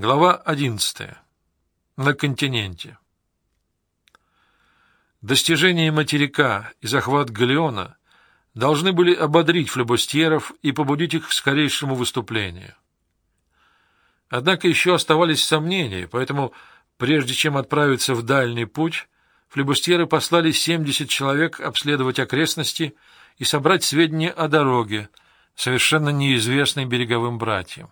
Глава 11. На континенте. Достижение материка и захват Галеона должны были ободрить флебустьеров и побудить их к скорейшему выступлению. Однако еще оставались сомнения, поэтому, прежде чем отправиться в дальний путь, флебустьеры послали 70 человек обследовать окрестности и собрать сведения о дороге, совершенно неизвестной береговым братьям.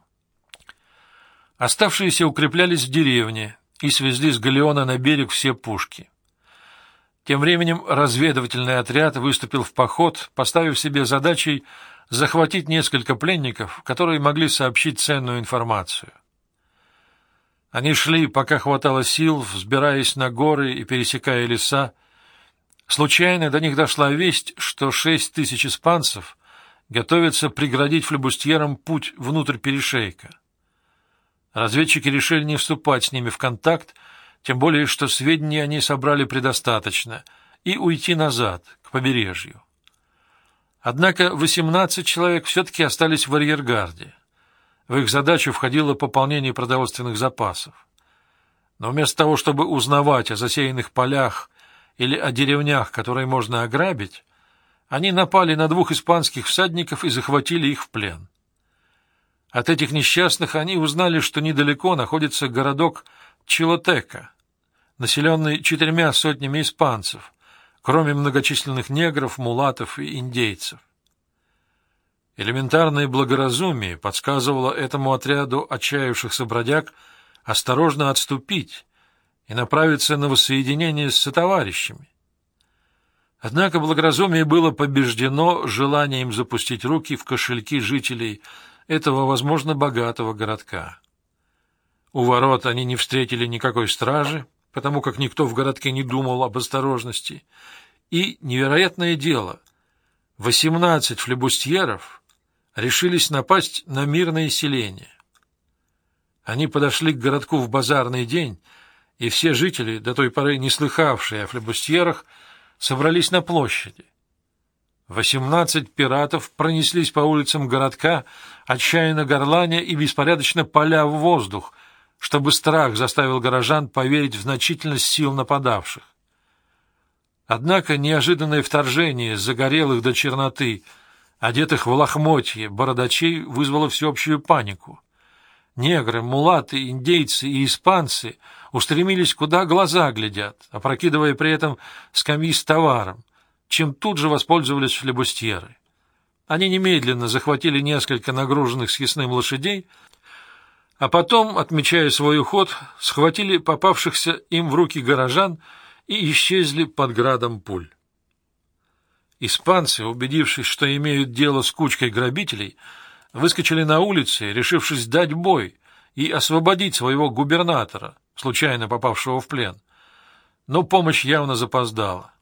Оставшиеся укреплялись в деревне и свезли с галеона на берег все пушки. Тем временем разведывательный отряд выступил в поход, поставив себе задачей захватить несколько пленников, которые могли сообщить ценную информацию. Они шли, пока хватало сил, взбираясь на горы и пересекая леса. Случайно до них дошла весть, что шесть тысяч испанцев готовятся преградить флебустьерам путь внутрь перешейка. Разведчики решили не вступать с ними в контакт, тем более что сведений они собрали предостаточно, и уйти назад, к побережью. Однако 18 человек все-таки остались в арьергарде. В их задачу входило пополнение продовольственных запасов. Но вместо того, чтобы узнавать о засеянных полях или о деревнях, которые можно ограбить, они напали на двух испанских всадников и захватили их в плен. От этих несчастных они узнали, что недалеко находится городок Чилотека, населенный четырьмя сотнями испанцев, кроме многочисленных негров, мулатов и индейцев. Элементарное благоразумие подсказывало этому отряду отчаявшихся бродяг осторожно отступить и направиться на воссоединение с сотоварищами. Однако благоразумие было побеждено желанием запустить руки в кошельки жителей этого, возможно, богатого городка. У ворот они не встретили никакой стражи, потому как никто в городке не думал об осторожности. И, невероятное дело, восемнадцать флебустьеров решились напасть на мирное селение. Они подошли к городку в базарный день, и все жители, до той поры не слыхавшие о флебустьерах, собрались на площади. Восемнадцать пиратов пронеслись по улицам городка, отчаянно горланя и беспорядочно поля в воздух, чтобы страх заставил горожан поверить в значительность сил нападавших. Однако неожиданное вторжение загорелых до черноты, одетых в лохмотье, бородачей вызвало всеобщую панику. Негры, мулаты, индейцы и испанцы устремились куда глаза глядят, опрокидывая при этом скамьи с товаром, чем тут же воспользовались флебустьеры. Они немедленно захватили несколько нагруженных съестным лошадей, а потом, отмечая свой уход, схватили попавшихся им в руки горожан и исчезли под градом пуль. Испанцы, убедившись, что имеют дело с кучкой грабителей, выскочили на улицы, решившись дать бой и освободить своего губернатора, случайно попавшего в плен. Но помощь явно запоздала.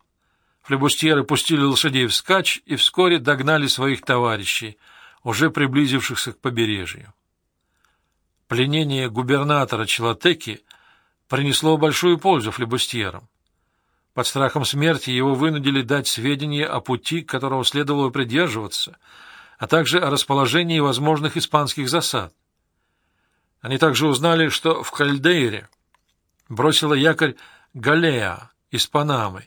Флебустьеры пустили лошадей вскачь и вскоре догнали своих товарищей, уже приблизившихся к побережью. Пленение губернатора Челотеки принесло большую пользу флебустьерам. Под страхом смерти его вынудили дать сведения о пути, которого следовало придерживаться, а также о расположении возможных испанских засад. Они также узнали, что в Кальдейре бросила якорь Галея из Панамы,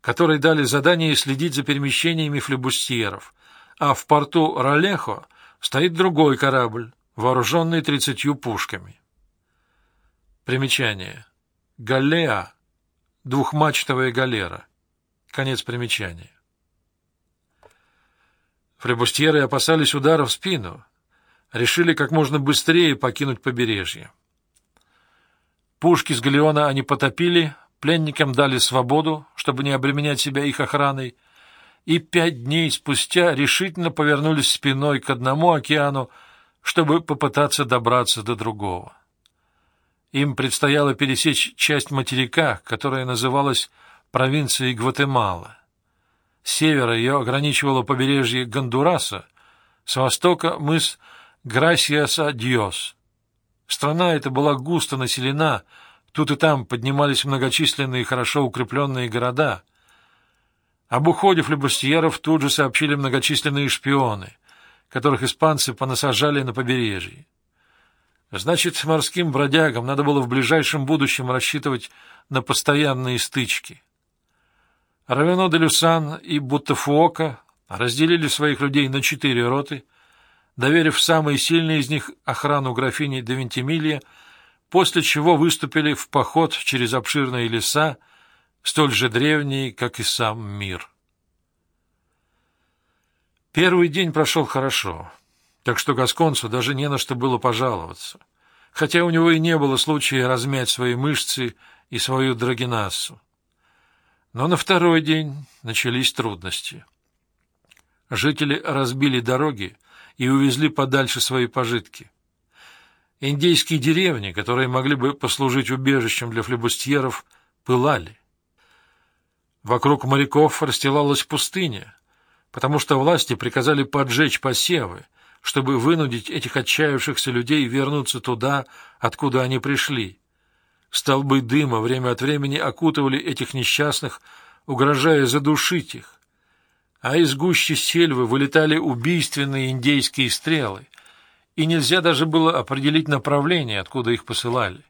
которой дали задание следить за перемещениями флебустьеров, а в порту Ролехо стоит другой корабль, вооруженный тридцатью пушками. Примечание. Галлеа — двухмачтовая галера. Конец примечания. Флебустьеры опасались удара в спину, решили как можно быстрее покинуть побережье. Пушки с галеона они потопили, Пленникам дали свободу, чтобы не обременять себя их охраной, и пять дней спустя решительно повернулись спиной к одному океану, чтобы попытаться добраться до другого. Им предстояло пересечь часть материка, которая называлась провинцией Гватемала. С севера ее ограничивало побережье Гондураса, с востока — мыс Грасиаса-Диос. Страна эта была густо населена, Тут и там поднимались многочисленные хорошо укрепленные города. Об уходе флибустьеров тут же сообщили многочисленные шпионы, которых испанцы понасажали на побережье. Значит, морским бродягам надо было в ближайшем будущем рассчитывать на постоянные стычки. Равено де Люсан и Буттафуока разделили своих людей на четыре роты, доверив самые сильные из них охрану графини де Вентимилья, после чего выступили в поход через обширные леса, столь же древние, как и сам мир. Первый день прошел хорошо так что Гасконцу даже не на что было пожаловаться, хотя у него и не было случая размять свои мышцы и свою драгинассу. Но на второй день начались трудности. Жители разбили дороги и увезли подальше свои пожитки. Индейские деревни, которые могли бы послужить убежищем для флебустьеров, пылали. Вокруг моряков расстилалась пустыня, потому что власти приказали поджечь посевы, чтобы вынудить этих отчаявшихся людей вернуться туда, откуда они пришли. Столбы дыма время от времени окутывали этих несчастных, угрожая задушить их. А из гущи сельвы вылетали убийственные индейские стрелы, и нельзя даже было определить направление, откуда их посылали.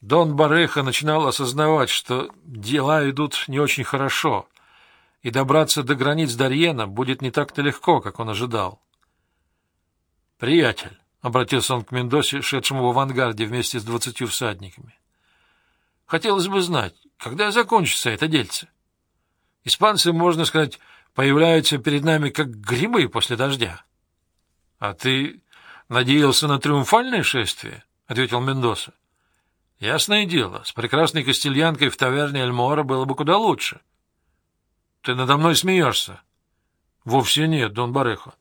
Дон Бареха начинал осознавать, что дела идут не очень хорошо — и добраться до границ Дарьена будет не так-то легко, как он ожидал. «Приятель», — обратился он к Мендосе, шедшему в авангарде вместе с двадцатью всадниками, — «хотелось бы знать, когда закончится это дельце? Испанцы, можно сказать, появляются перед нами как грибы после дождя». «А ты надеялся на триумфальное шествие?» — ответил Мендоса. «Ясное дело, с прекрасной костельянкой в таверне Эльмора было бы куда лучше». Ты надо мной смеешься? — Вовсе нет, Дон Барехо.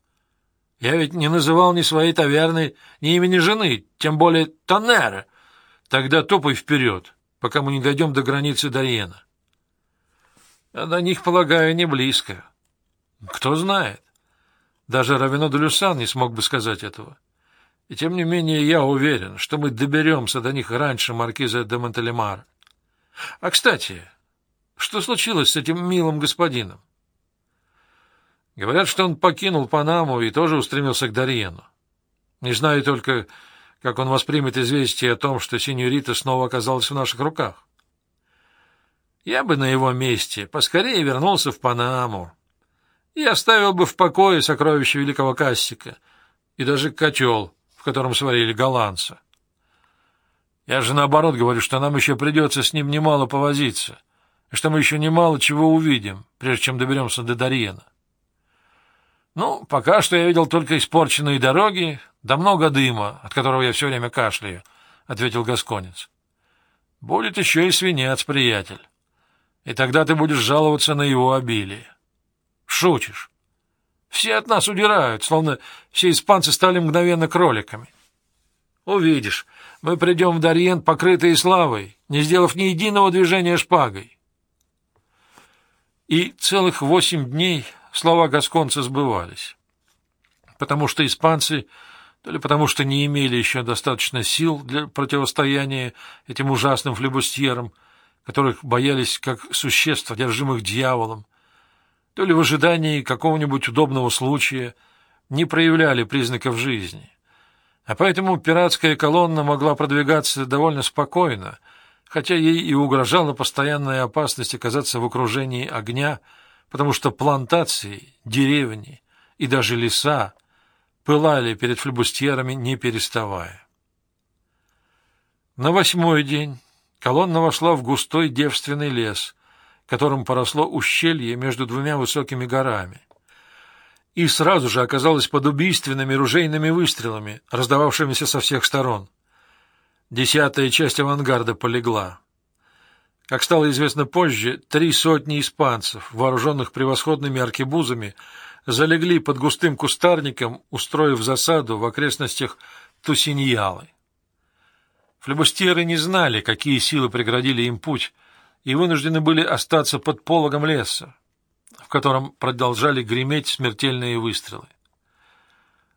Я ведь не называл ни своей таверны, ни имени жены, тем более Тоннера. Тогда топай вперед, пока мы не дойдем до границы Дарьена. А до них, полагаю, не близко. Кто знает. Даже Равино де Люсан не смог бы сказать этого. И тем не менее я уверен, что мы доберемся до них раньше маркиза де Монтелемара. А, кстати, что случилось с этим милым господином? Говорят, что он покинул Панаму и тоже устремился к Дарьену. Не знаю только, как он воспримет известие о том, что синьорита снова оказалась в наших руках. Я бы на его месте поскорее вернулся в Панаму и оставил бы в покое сокровища великого Кассика и даже котел, в котором сварили голландца. Я же наоборот говорю, что нам еще придется с ним немало повозиться — что мы еще немало чего увидим, прежде чем доберемся до Дарьена. Ну, пока что я видел только испорченные дороги, да много дыма, от которого я все время кашляю, — ответил Гасконец. — Будет еще и свинец, приятель. И тогда ты будешь жаловаться на его обилие. Шутишь. Все от нас удирают, словно все испанцы стали мгновенно кроликами. Увидишь, мы придем в Дарьен, покрытые славой, не сделав ни единого движения шпагой. И целых восемь дней слова гасконца сбывались, потому что испанцы, то ли потому что не имели еще достаточно сил для противостояния этим ужасным флебустьерам, которых боялись как существ, одержимых дьяволом, то ли в ожидании какого-нибудь удобного случая не проявляли признаков жизни. А поэтому пиратская колонна могла продвигаться довольно спокойно, хотя ей и угрожала постоянная опасность оказаться в окружении огня, потому что плантации, деревни и даже леса пылали перед флебустьерами, не переставая. На восьмой день колонна вошла в густой девственный лес, которым поросло ущелье между двумя высокими горами, и сразу же оказалась под убийственными ружейными выстрелами, раздававшимися со всех сторон. Десятая часть авангарда полегла. Как стало известно позже, три сотни испанцев, вооруженных превосходными аркебузами, залегли под густым кустарником, устроив засаду в окрестностях Тусиньялы. Флебустьеры не знали, какие силы преградили им путь, и вынуждены были остаться под пологом леса, в котором продолжали греметь смертельные выстрелы.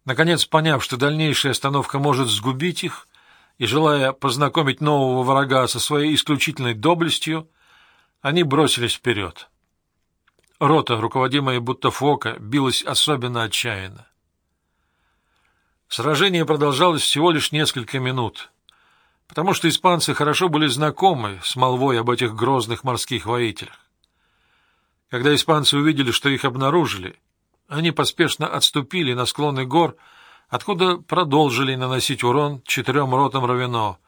Наконец, поняв, что дальнейшая остановка может сгубить их, и, желая познакомить нового врага со своей исключительной доблестью, они бросились вперед. Рота, руководимая будто Фока, билась особенно отчаянно. Сражение продолжалось всего лишь несколько минут, потому что испанцы хорошо были знакомы с молвой об этих грозных морских воителях. Когда испанцы увидели, что их обнаружили, они поспешно отступили на склоны гор, откуда продолжили наносить урон четырем ротам Равино,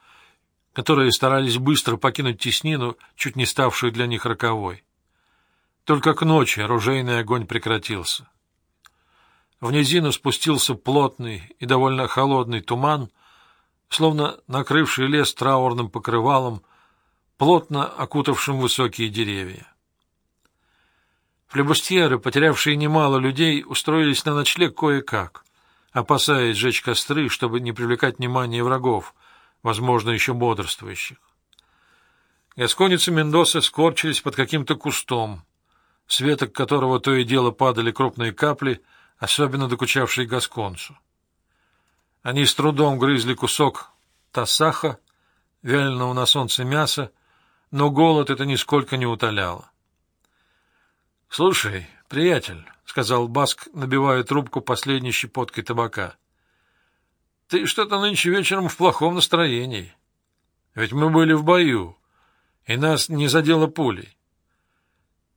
которые старались быстро покинуть теснину, чуть не ставшую для них роковой. Только к ночи оружейный огонь прекратился. В низину спустился плотный и довольно холодный туман, словно накрывший лес траурным покрывалом, плотно окутавшим высокие деревья. Флебустьеры, потерявшие немало людей, устроились на ночлег кое-как, опасаясь сжечь костры, чтобы не привлекать внимание врагов, возможно, еще бодрствующих. Гасконец и Мендоса скорчились под каким-то кустом, с веток которого то и дело падали крупные капли, особенно докучавшие Гасконцу. Они с трудом грызли кусок тасаха, вяленого на солнце мяса, но голод это нисколько не утоляло. — Слушай, приятель, — сказал Баск, набивая трубку последней щепоткой табака, — ты что-то нынче вечером в плохом настроении. Ведь мы были в бою, и нас не задело пулей.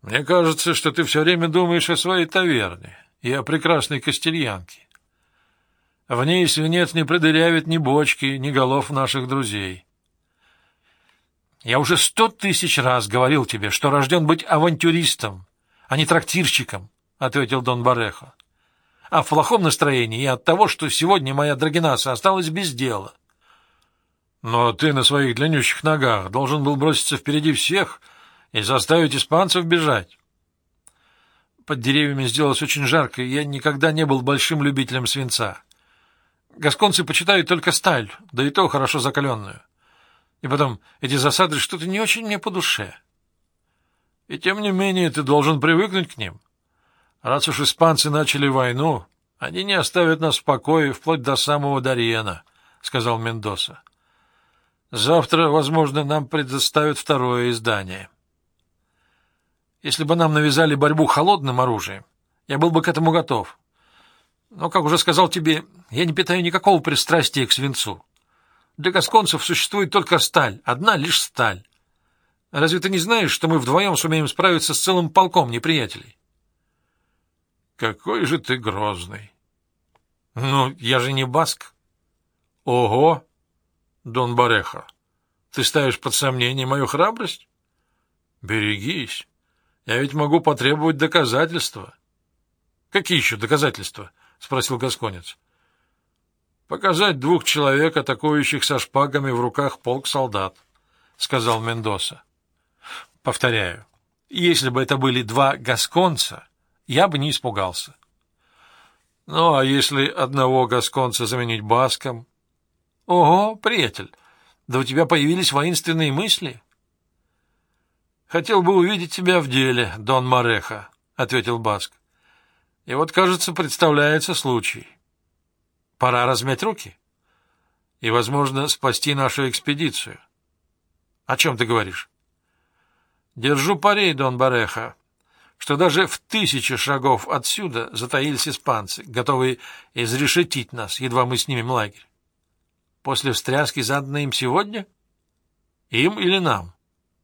Мне кажется, что ты все время думаешь о своей таверне и о прекрасной костельянке. В ней свинец не продырявит ни бочки, ни голов наших друзей. Я уже сто тысяч раз говорил тебе, что рожден быть авантюристом, а не трактирщиком, — ответил Дон Барехо. А в плохом настроении я от того, что сегодня моя драгинаса осталась без дела. Но ты на своих длиннющих ногах должен был броситься впереди всех и заставить испанцев бежать. Под деревьями сделалось очень жарко, и я никогда не был большим любителем свинца. Гасконцы почитают только сталь, да и то хорошо закаленную. И потом, эти засады что-то не очень мне по душе. И тем не менее ты должен привыкнуть к ним. Раз уж испанцы начали войну, они не оставят нас в покое вплоть до самого Дарьена, — сказал Мендоса. Завтра, возможно, нам предоставят второе издание. Если бы нам навязали борьбу холодным оружием, я был бы к этому готов. Но, как уже сказал тебе, я не питаю никакого пристрастия к свинцу. Для гасконцев существует только сталь, одна лишь сталь. Разве ты не знаешь, что мы вдвоем сумеем справиться с целым полком неприятелей? Какой же ты грозный! Ну, я же не баск. Ого, Дон Бареха, ты ставишь под сомнение мою храбрость? Берегись, я ведь могу потребовать доказательства. Какие еще доказательства? — спросил Гасконец. — Показать двух человек, атакующих со шпагами в руках полк солдат, — сказал Мендоса. Повторяю, если бы это были два гасконца, я бы не испугался. Ну, а если одного гасконца заменить баском? Ого, приятель, да у тебя появились воинственные мысли. Хотел бы увидеть тебя в деле, Дон Мареха, ответил Баск. И вот, кажется, представляется случай. Пора размять руки и, возможно, спасти нашу экспедицию. О чем ты говоришь? Держу парей, Дон Бареха, что даже в тысячи шагов отсюда затаились испанцы, готовые изрешетить нас, едва мы снимем лагерь. После встряски, заданной им сегодня? Им или нам?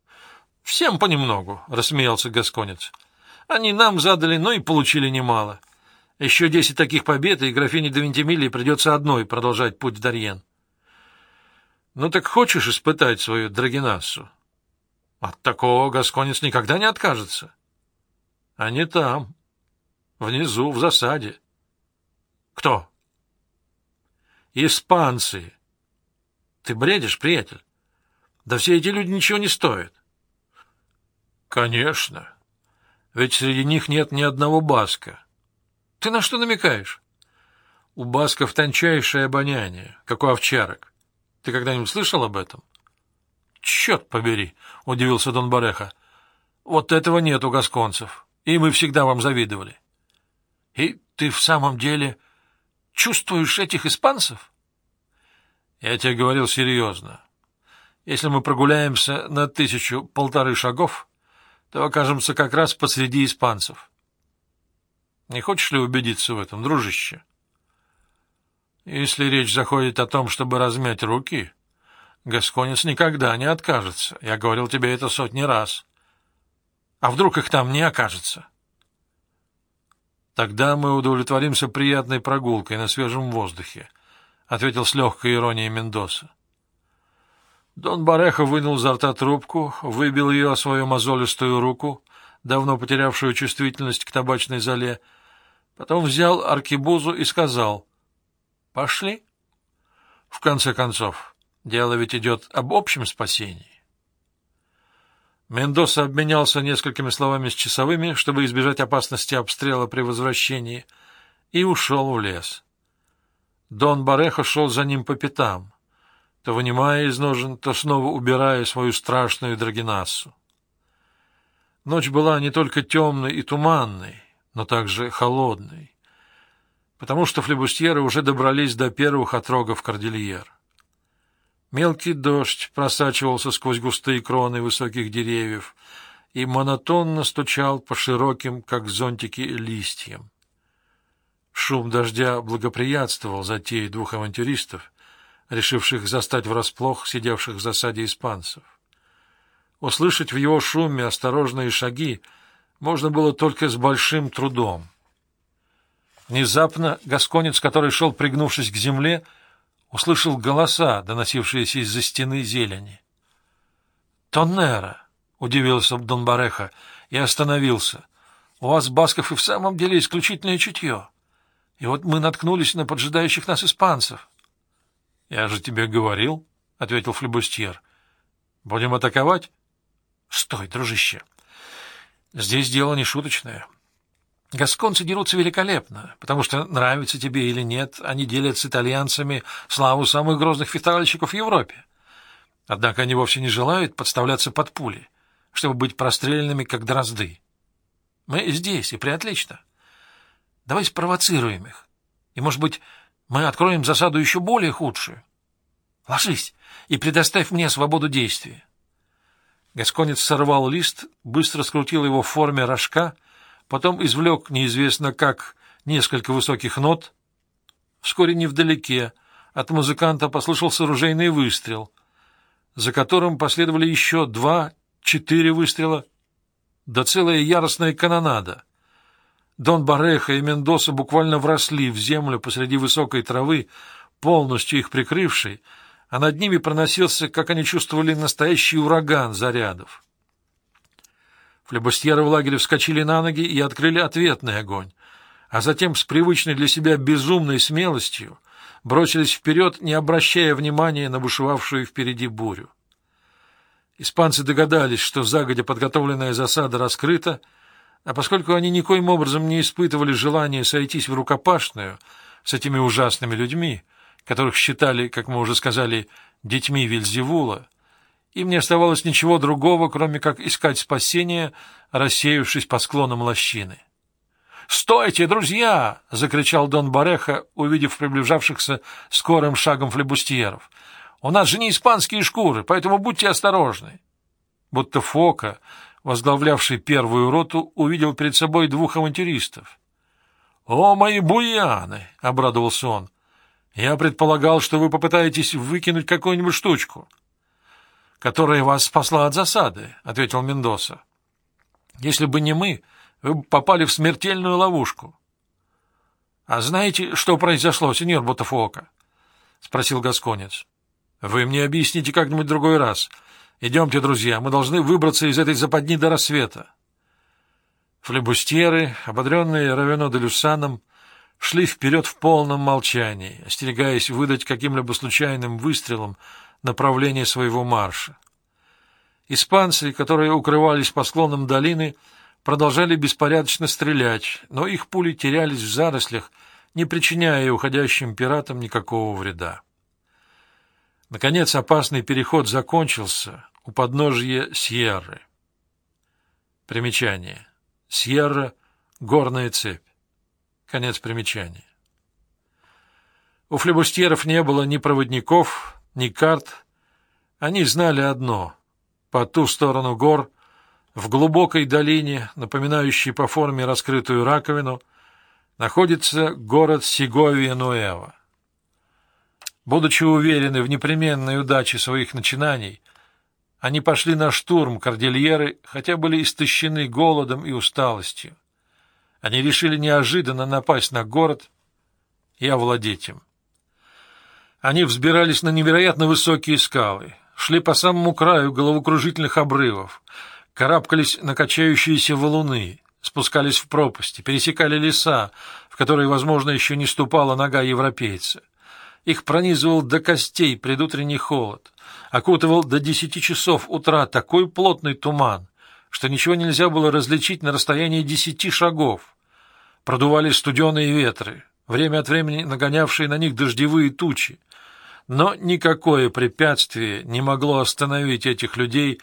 — Всем понемногу, — рассмеялся Гасконец. — Они нам задали, но и получили немало. Еще десять таких побед, и графине де Вентимилии придется одной продолжать путь в Дарьен. — Ну так хочешь испытать свою драгинассу? От такого Гасконец никогда не откажется. Они там, внизу, в засаде. Кто? Испанцы. Ты бредишь, приятель? Да все эти люди ничего не стоят. Конечно. Ведь среди них нет ни одного баска. Ты на что намекаешь? У басков тончайшее обоняние, как у овчарок. Ты когда-нибудь слышал об этом? Черт побери! — удивился Дон Бареха. — Вот этого нет у гасконцев, и мы всегда вам завидовали. — И ты в самом деле чувствуешь этих испанцев? — Я тебе говорил серьезно. Если мы прогуляемся на тысячу-полторы шагов, то окажемся как раз посреди испанцев. Не хочешь ли убедиться в этом, дружище? — Если речь заходит о том, чтобы размять руки, Гасконец никогда не откажется. Я говорил тебе это сотни раз. А вдруг их там не окажется? Тогда мы удовлетворимся приятной прогулкой на свежем воздухе, — ответил с легкой иронией Мендоса. Дон Бареха вынул изо рта трубку, выбил ее о свою мозолистую руку, давно потерявшую чувствительность к табачной золе, потом взял аркибузу и сказал «Пошли». В конце концов, Дело ведь идет об общем спасении. Мендоса обменялся несколькими словами с часовыми, чтобы избежать опасности обстрела при возвращении, и ушел в лес. Дон Барехо шел за ним по пятам, то вынимая из ножен, то снова убирая свою страшную драгинассу. Ночь была не только темной и туманной, но также холодной, потому что флебустьеры уже добрались до первых отрогов кордильер. Мелкий дождь просачивался сквозь густые кроны высоких деревьев и монотонно стучал по широким, как зонтики, листьям. Шум дождя благоприятствовал затее двух авантюристов, решивших застать врасплох сидевших в засаде испанцев. Услышать в его шуме осторожные шаги можно было только с большим трудом. Внезапно гасконец, который шел, пригнувшись к земле, — услышал голоса, доносившиеся из-за стены зелени. «Тоннера!» — удивился Дон Бареха и остановился. «У вас, Басков, и в самом деле исключительное чутье. И вот мы наткнулись на поджидающих нас испанцев». «Я же тебе говорил», — ответил флебустьер. «Будем атаковать?» «Стой, дружище. Здесь дело не шуточное. Гасконцы дерутся великолепно, потому что, нравится тебе или нет, они делят с итальянцами славу самых грозных фехтовальщиков в Европе. Однако они вовсе не желают подставляться под пули, чтобы быть простреленными, как дрозды. Мы здесь, и приотлично. Давай спровоцируем их, и, может быть, мы откроем засаду еще более худшую. Ложись и предоставь мне свободу действия. Гасконец сорвал лист, быстро скрутил его в форме рожка — потом извлек неизвестно как несколько высоких нот. Вскоре невдалеке от музыканта послышался ружейный выстрел, за которым последовали еще два, четыре выстрела, да целая яростная канонада. Дон Бареха и Мендоса буквально вросли в землю посреди высокой травы, полностью их прикрывшей, а над ними проносился, как они чувствовали, настоящий ураган зарядов. Флебустьеры в лагере вскочили на ноги и открыли ответный огонь, а затем с привычной для себя безумной смелостью бросились вперед, не обращая внимания на бушевавшую впереди бурю. Испанцы догадались, что загодя подготовленная засада раскрыта, а поскольку они никоим образом не испытывали желания сойтись в рукопашную с этими ужасными людьми, которых считали, как мы уже сказали, детьми Вильзевула, им не оставалось ничего другого, кроме как искать спасения, рассеявшись по склонам лощины. «Стойте, друзья!» — закричал Дон Бареха, увидев приближавшихся скорым шагом флебустьеров. «У нас же не испанские шкуры, поэтому будьте осторожны!» Будто Фока, возглавлявший первую роту, увидел перед собой двух авантюристов. «О, мои буяны!» — обрадовался он. «Я предполагал, что вы попытаетесь выкинуть какую-нибудь штучку» которая вас спасла от засады, — ответил Мендоса. — Если бы не мы, вы бы попали в смертельную ловушку. — А знаете, что произошло, сеньор Ботафуока? — спросил Гасконец. — Вы мне объясните как-нибудь другой раз. Идемте, друзья, мы должны выбраться из этой западни до рассвета. Флебустьеры, ободренные Равено де Люсаном, шли вперед в полном молчании, остерегаясь выдать каким-либо случайным выстрелом направление своего марша. Испанцы, которые укрывались по склонам долины, продолжали беспорядочно стрелять, но их пули терялись в зарослях, не причиняя уходящим пиратам никакого вреда. Наконец опасный переход закончился у подножья Сьерры. Примечание. Сьерра — горная цепь. Конец примечания. У флебустьеров не было ни проводников, ни карт. Они знали одно — по ту сторону гор, в глубокой долине, напоминающей по форме раскрытую раковину, находится город Сеговия-Нуэва. Будучи уверены в непременной удаче своих начинаний, они пошли на штурм кордильеры, хотя были истощены голодом и усталостью. Они решили неожиданно напасть на город и овладеть им. Они взбирались на невероятно высокие скалы, шли по самому краю головокружительных обрывов, карабкались на качающиеся валуны, спускались в пропасти, пересекали леса, в которые, возможно, еще не ступала нога европейца. Их пронизывал до костей предутренний холод, окутывал до десяти часов утра такой плотный туман, что ничего нельзя было различить на расстоянии десяти шагов. Продували студеные ветры, время от времени нагонявшие на них дождевые тучи. Но никакое препятствие не могло остановить этих людей,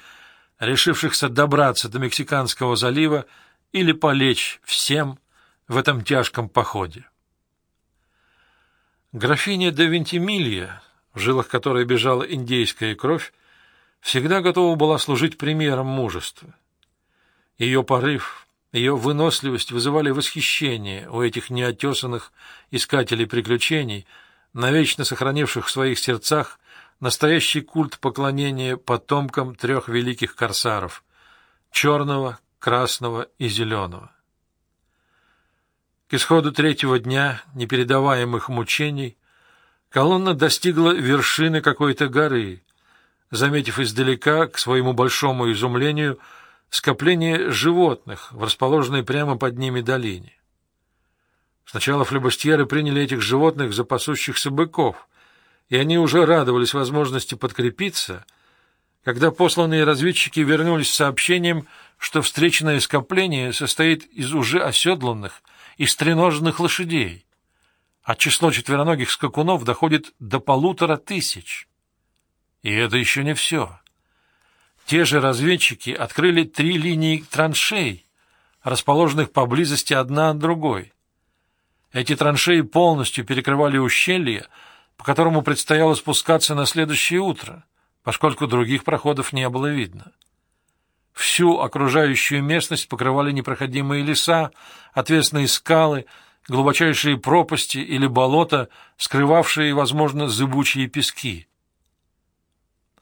решившихся добраться до Мексиканского залива или полечь всем в этом тяжком походе. Графиня де Вентимилья, в жилах которой бежала индейская кровь, всегда готова была служить примером мужества. Ее порыв, ее выносливость вызывали восхищение у этих неотесанных искателей приключений, навечно сохранивших в своих сердцах настоящий культ поклонения потомкам трех великих корсаров — черного, красного и зеленого. К исходу третьего дня непередаваемых мучений колонна достигла вершины какой-то горы, заметив издалека, к своему большому изумлению, скопление животных в расположенной прямо под ними долине. Сначала флебустьеры приняли этих животных за пасущихся быков, и они уже радовались возможности подкрепиться, когда посланные разведчики вернулись с сообщением, что встреченное скопление состоит из уже оседланных и стреноженных лошадей, а число четвероногих скакунов доходит до полутора тысяч. И это еще не все. Те же разведчики открыли три линии траншей, расположенных поблизости одна от другой. Эти траншеи полностью перекрывали ущелье, по которому предстояло спускаться на следующее утро, поскольку других проходов не было видно. Всю окружающую местность покрывали непроходимые леса, отвесные скалы, глубочайшие пропасти или болота, скрывавшие, возможно, зыбучие пески.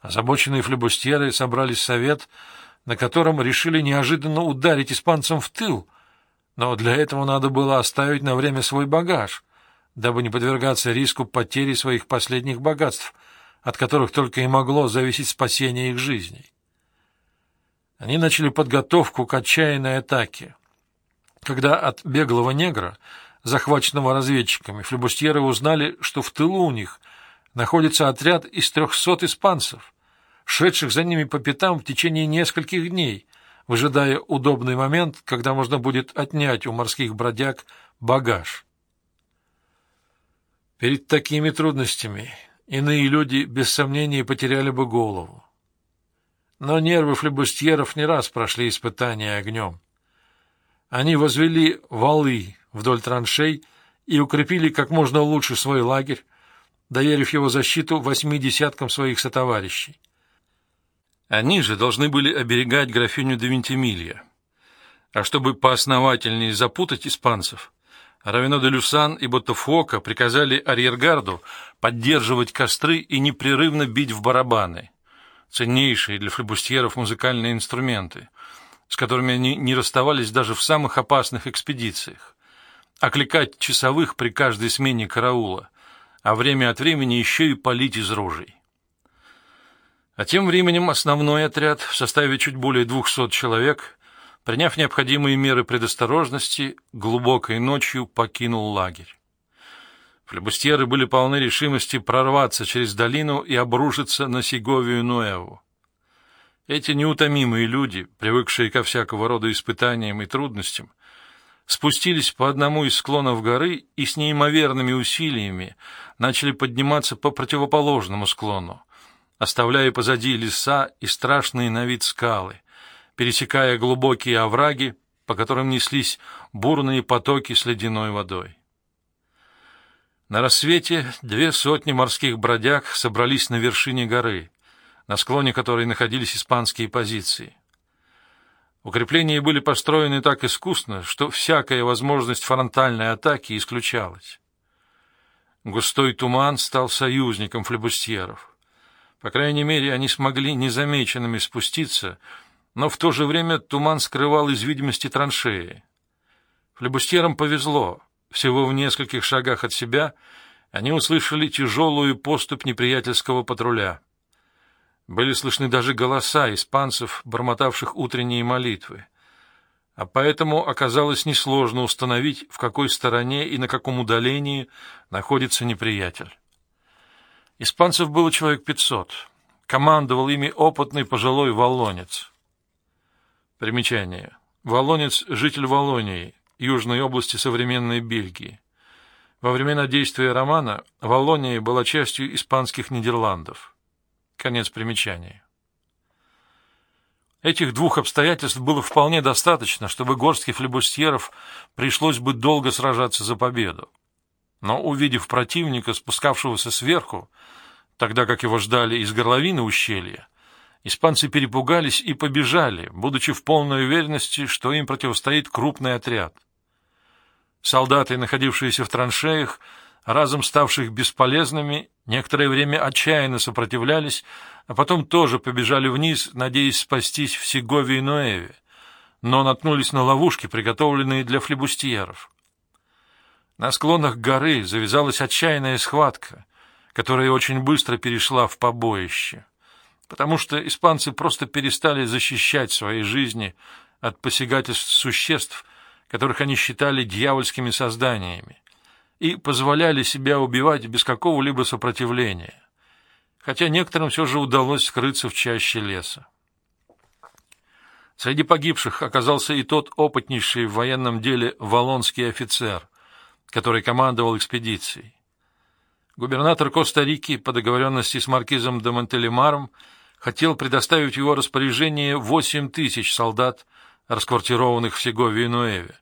Озабоченные флебустьеры собрали совет, на котором решили неожиданно ударить испанцам в тыл, но для этого надо было оставить на время свой багаж, дабы не подвергаться риску потери своих последних богатств, от которых только и могло зависеть спасение их жизней. Они начали подготовку к отчаянной атаке. Когда от беглого негра, захваченного разведчиками, флебустьеры узнали, что в тылу у них находится отряд из трехсот испанцев, шедших за ними по пятам в течение нескольких дней, выжидая удобный момент, когда можно будет отнять у морских бродяг багаж. Перед такими трудностями иные люди без сомнения потеряли бы голову. Но нервы флебустьеров не раз прошли испытания огнем. Они возвели валы вдоль траншей и укрепили как можно лучше свой лагерь, доверив его защиту восьми десяткам своих сотоварищей. Они же должны были оберегать графиню де Вентимилья. А чтобы поосновательнее запутать испанцев, Равино де Люсан и Ботафока приказали арьергарду поддерживать костры и непрерывно бить в барабаны ценнейшие для флебустьеров музыкальные инструменты, с которыми они не расставались даже в самых опасных экспедициях, окликать часовых при каждой смене караула, а время от времени еще и палить из ружей. А тем временем основной отряд в составе чуть более двухсот человек, приняв необходимые меры предосторожности, глубокой ночью покинул лагерь. Флебустьеры были полны решимости прорваться через долину и обрушиться на Сеговию Нуэву. Эти неутомимые люди, привыкшие ко всякого рода испытаниям и трудностям, спустились по одному из склонов горы и с неимоверными усилиями начали подниматься по противоположному склону, оставляя позади леса и страшные на вид скалы, пересекая глубокие овраги, по которым неслись бурные потоки с ледяной водой. На рассвете две сотни морских бродяг собрались на вершине горы, на склоне которой находились испанские позиции. Укрепления были построены так искусно, что всякая возможность фронтальной атаки исключалась. Густой туман стал союзником флебустьеров. По крайней мере, они смогли незамеченными спуститься, но в то же время туман скрывал из видимости траншеи. Флебустьерам повезло. Всего в нескольких шагах от себя они услышали тяжелую поступь неприятельского патруля. Были слышны даже голоса испанцев, бормотавших утренние молитвы. А поэтому оказалось несложно установить, в какой стороне и на каком удалении находится неприятель. Испанцев было человек пятьсот. Командовал ими опытный пожилой валлонец. Примечание. Валлонец — житель Валлонии, южной области современной Бельгии. Во времена действия романа Валлония была частью испанских Нидерландов. Конец примечания. Этих двух обстоятельств было вполне достаточно, чтобы горстке флебустьеров пришлось бы долго сражаться за победу. Но, увидев противника, спускавшегося сверху, тогда как его ждали из горловины ущелья, испанцы перепугались и побежали, будучи в полной уверенности, что им противостоит крупный отряд. Солдаты, находившиеся в траншеях, разом ставших бесполезными, некоторое время отчаянно сопротивлялись, а потом тоже побежали вниз, надеясь спастись в Сегове и Ноэве, но наткнулись на ловушки, приготовленные для флебустьеров. На склонах горы завязалась отчаянная схватка, которая очень быстро перешла в побоище, потому что испанцы просто перестали защищать свои жизни от посягательств существ, которых они считали дьявольскими созданиями, и позволяли себя убивать без какого-либо сопротивления, хотя некоторым все же удалось скрыться в чаще леса. Среди погибших оказался и тот опытнейший в военном деле валонский офицер, который командовал экспедицией. Губернатор Коста-Рики по договоренности с маркизом де Монтелемаром хотел предоставить в его распоряжение восемь тысяч солдат, расквартированных в Сегове и Нуэве,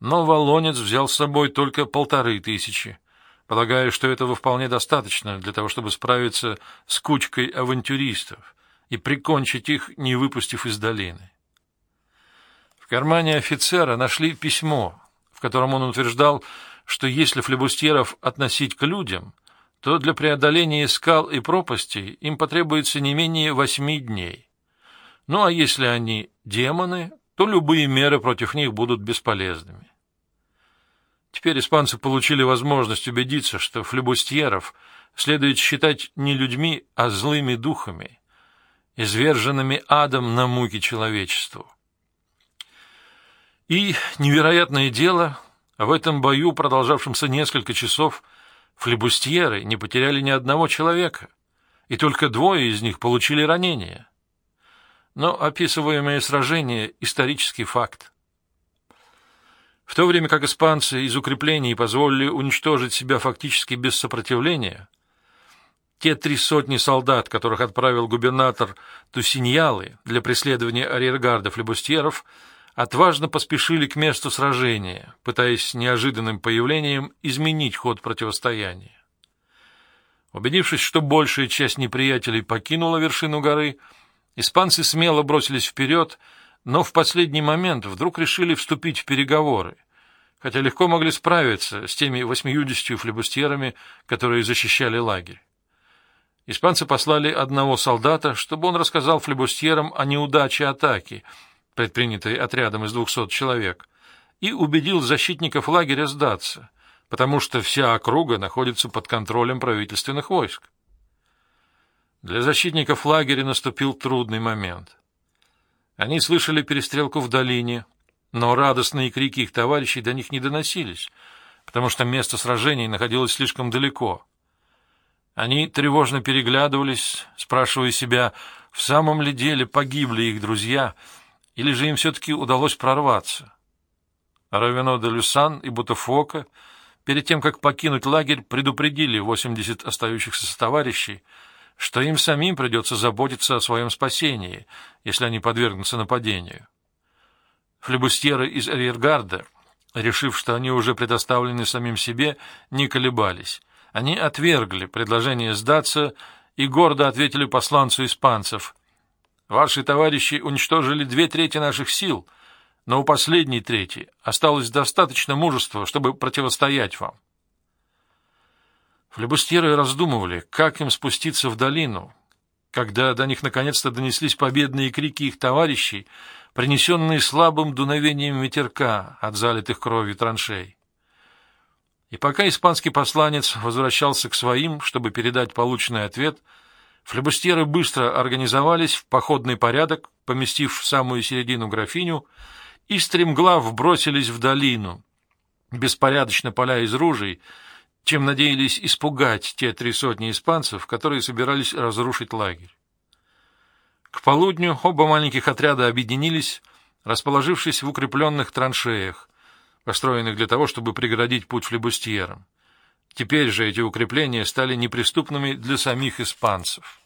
но Волонец взял с собой только полторы тысячи, полагая, что этого вполне достаточно для того, чтобы справиться с кучкой авантюристов и прикончить их, не выпустив из долины. В кармане офицера нашли письмо, в котором он утверждал, что если флебустьеров относить к людям, то для преодоления скал и пропастей им потребуется не менее восьми дней. Ну а если они демоны, то любые меры против них будут бесполезными. Теперь испанцы получили возможность убедиться, что флебустьеров следует считать не людьми, а злыми духами, изверженными адом на муки человечеству. И невероятное дело, в этом бою, продолжавшемся несколько часов, флебустьеры не потеряли ни одного человека, и только двое из них получили ранения. Но описываемое сражение — исторический факт. В то время как испанцы из укреплений позволили уничтожить себя фактически без сопротивления, те три сотни солдат, которых отправил губернатор Тусиньялы для преследования арьергардов-лебустьеров, отважно поспешили к месту сражения, пытаясь неожиданным появлением изменить ход противостояния. Убедившись, что большая часть неприятелей покинула вершину горы, испанцы смело бросились вперед, но в последний момент вдруг решили вступить в переговоры, хотя легко могли справиться с теми восьмиюдесятью флебустьерами, которые защищали лагерь. Испанцы послали одного солдата, чтобы он рассказал флебустьерам о неудаче атаки, предпринятой отрядом из двухсот человек, и убедил защитников лагеря сдаться, потому что вся округа находится под контролем правительственных войск. Для защитников лагеря наступил трудный момент. Они слышали перестрелку в долине, но радостные крики их товарищей до них не доносились, потому что место сражений находилось слишком далеко. Они тревожно переглядывались, спрашивая себя, в самом ли деле погибли их друзья, или же им все-таки удалось прорваться. Равено де Люсан и Бутафока перед тем, как покинуть лагерь, предупредили 80 остающихся товарищей, что им самим придется заботиться о своем спасении, если они подвергнутся нападению. Флебустьеры из арьергарда, решив, что они уже предоставлены самим себе, не колебались. Они отвергли предложение сдаться и гордо ответили посланцу испанцев. «Ваши товарищи уничтожили две трети наших сил, но у последней трети осталось достаточно мужества, чтобы противостоять вам». Флебустьеры раздумывали, как им спуститься в долину, когда до них наконец-то донеслись победные крики их товарищей, принесенные слабым дуновением ветерка от залитых кровью траншей. И пока испанский посланец возвращался к своим, чтобы передать полученный ответ, флебустьеры быстро организовались в походный порядок, поместив в самую середину графиню, и стремглав бросились в долину, беспорядочно поля из ружей, чем надеялись испугать те три сотни испанцев, которые собирались разрушить лагерь. К полудню оба маленьких отряда объединились, расположившись в укрепленных траншеях, построенных для того, чтобы преградить путь флебустьерам. Теперь же эти укрепления стали неприступными для самих испанцев.